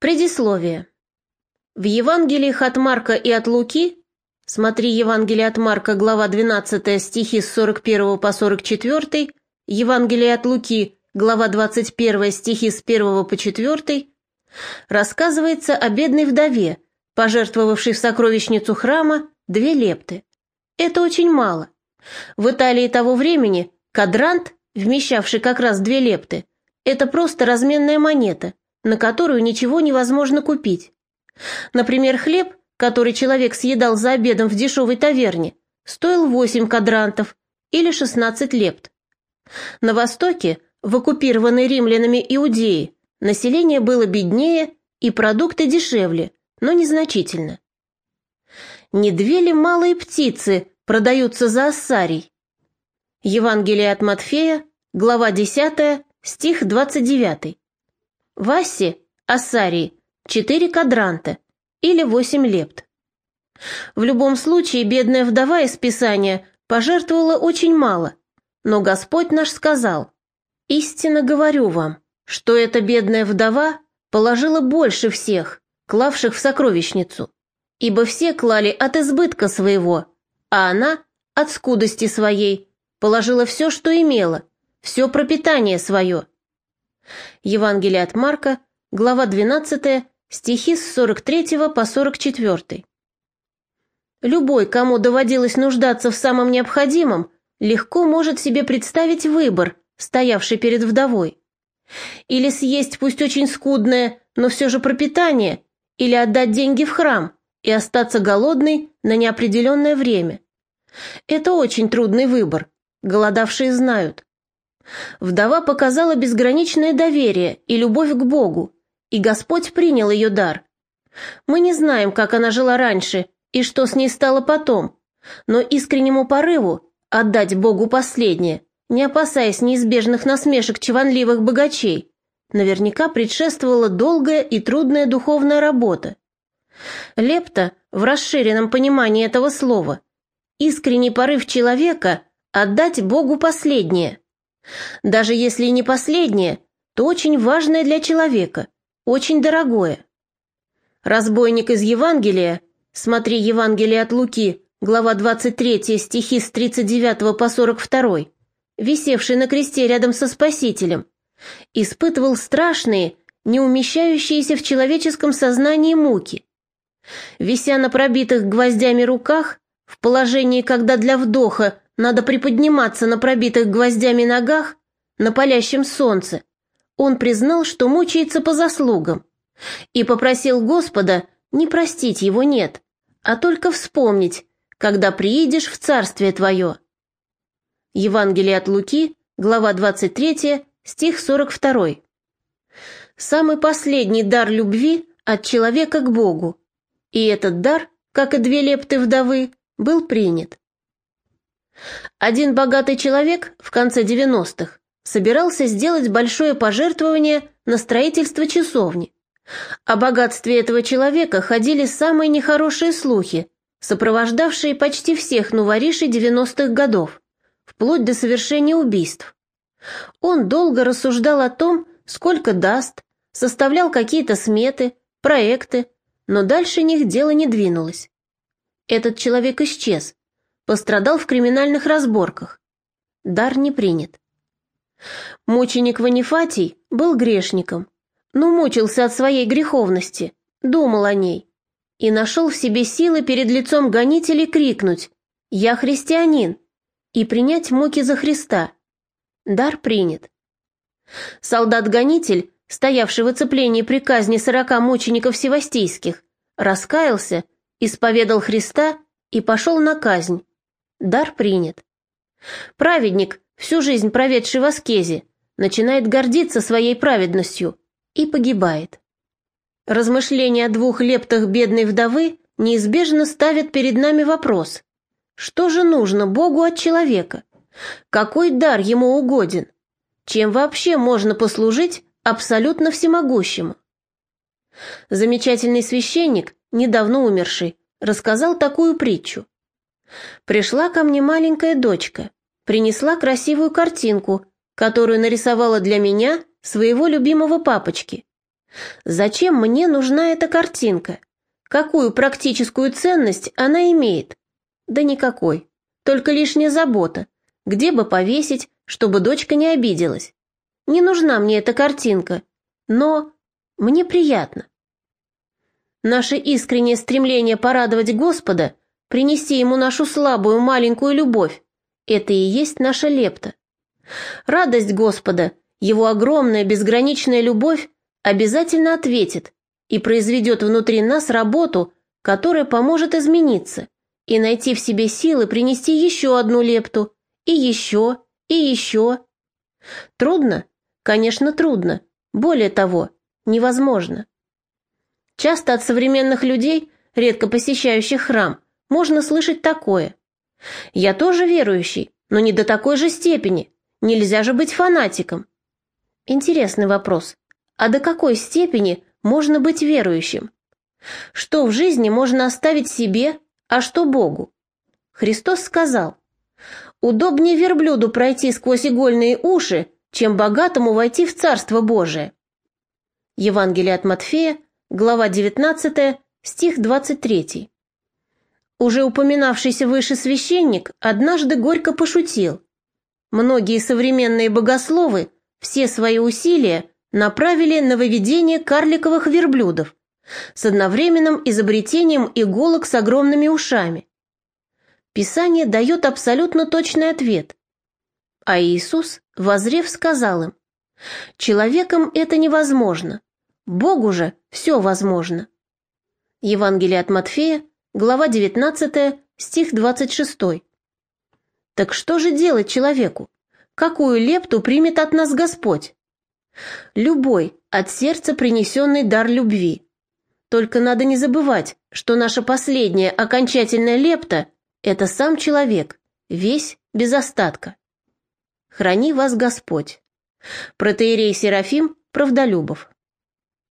Предисловие. В Евангелиях от Марка и от Луки, смотри Евангелие от Марка, глава 12, стихи с 41 по 44, Евангелие от Луки, глава 21, стихи с 1 по 4, рассказывается о бедной вдове, пожертвовавшей в сокровищницу храма две лепты. Это очень мало. В Италии того времени кадрант, вмещавший как раз две лепты, это просто разменная монета – на которую ничего невозможно купить. Например, хлеб, который человек съедал за обедом в дешевой таверне, стоил 8 кадрантов или 16 лепт. На Востоке, в оккупированной римлянами Иудеи, население было беднее и продукты дешевле, но незначительно. Не две ли малые птицы продаются за ассарий? Евангелие от Матфея, глава 10, стих 29. Васе, Ассарии, четыре кадранта или восемь лепт. В любом случае, бедная вдова из Писания пожертвовала очень мало, но Господь наш сказал, «Истинно говорю вам, что эта бедная вдова положила больше всех, клавших в сокровищницу, ибо все клали от избытка своего, а она от скудости своей положила все, что имела, все пропитание свое». Евангелие от Марка, глава 12, стихи с 43 по 44. Любой, кому доводилось нуждаться в самом необходимом, легко может себе представить выбор, стоявший перед вдовой. Или съесть пусть очень скудное, но все же пропитание, или отдать деньги в храм и остаться голодной на неопределенное время. Это очень трудный выбор, голодавшие знают. Вдова показала безграничное доверие и любовь к Богу, и Господь принял ее дар. Мы не знаем, как она жила раньше и что с ней стало потом, но искреннему порыву отдать Богу последнее, не опасаясь неизбежных насмешек чванливых богачей, наверняка предшествовала долгая и трудная духовная работа. Лепта, в расширенном понимании этого слова, искренний порыв человека отдать Богу последнее – даже если и не последнее, то очень важное для человека, очень дорогое. Разбойник из Евангелия, смотри Евангелие от Луки, глава 23, стихи с 39 по 42, висевший на кресте рядом со Спасителем, испытывал страшные, не умещающиеся в человеческом сознании муки. Вися на пробитых гвоздями руках, в положении, когда для вдоха надо приподниматься на пробитых гвоздями ногах на палящем солнце. Он признал, что мучается по заслугам, и попросил Господа не простить его нет, а только вспомнить, когда приедешь в Царствие Твое. Евангелие от Луки, глава 23, стих 42. Самый последний дар любви от человека к Богу, и этот дар, как и две лепты вдовы, был принят. Один богатый человек в конце 90-х собирался сделать большое пожертвование на строительство часовни. О богатстве этого человека ходили самые нехорошие слухи, сопровождавшие почти всех новоришей 90-х годов, вплоть до совершения убийств. Он долго рассуждал о том, сколько даст, составлял какие-то сметы, проекты, но дальше них дело не двинулось. Этот человек исчез, Пострадал в криминальных разборках. Дар не принят. Мученик Ванифатий был грешником, но мучился от своей греховности, думал о ней и нашел в себе силы перед лицом гонителей крикнуть «Я христианин!» и принять муки за Христа. Дар принят. Солдат-гонитель, стоявший в оцеплении при казни сорока мучеников севастийских, раскаялся, исповедал Христа и пошел на казнь. Дар принят. Праведник, всю жизнь проведший в аскезе, начинает гордиться своей праведностью и погибает. Размышления о двух лептах бедной вдовы неизбежно ставят перед нами вопрос. Что же нужно Богу от человека? Какой дар ему угоден? Чем вообще можно послужить абсолютно всемогущему? Замечательный священник, недавно умерший, рассказал такую притчу. Пришла ко мне маленькая дочка, принесла красивую картинку, которую нарисовала для меня, своего любимого папочки. Зачем мне нужна эта картинка? Какую практическую ценность она имеет? Да никакой. Только лишняя забота. Где бы повесить, чтобы дочка не обиделась? Не нужна мне эта картинка. Но мне приятно. Наше искреннее стремление порадовать Господа, принести Ему нашу слабую маленькую любовь, это и есть наша лепта. Радость Господа, Его огромная безграничная любовь обязательно ответит и произведет внутри нас работу, которая поможет измениться и найти в себе силы принести еще одну лепту, и еще, и еще. Трудно? Конечно, трудно. Более того, невозможно. Часто от современных людей, редко посещающих храм, можно слышать такое. «Я тоже верующий, но не до такой же степени. Нельзя же быть фанатиком». Интересный вопрос. А до какой степени можно быть верующим? Что в жизни можно оставить себе, а что Богу? Христос сказал, «Удобнее верблюду пройти сквозь игольные уши, чем богатому войти в Царство Божие». Евангелие от Матфея, глава 19, стих 23. Уже упоминавшийся выше священник однажды горько пошутил. Многие современные богословы все свои усилия направили на выведение карликовых верблюдов с одновременным изобретением иголок с огромными ушами. Писание дает абсолютно точный ответ. А Иисус, возрев, сказал им, «Человеком это невозможно, Богу же все возможно. Евангелие от Матфея, глава 19, стих 26. Так что же делать человеку? Какую лепту примет от нас Господь? Любой от сердца принесенный дар любви. Только надо не забывать, что наша последняя окончательная лепта – это сам человек, весь без остатка. Храни вас Господь. Протеерей Серафим Правдолюбов